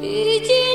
已经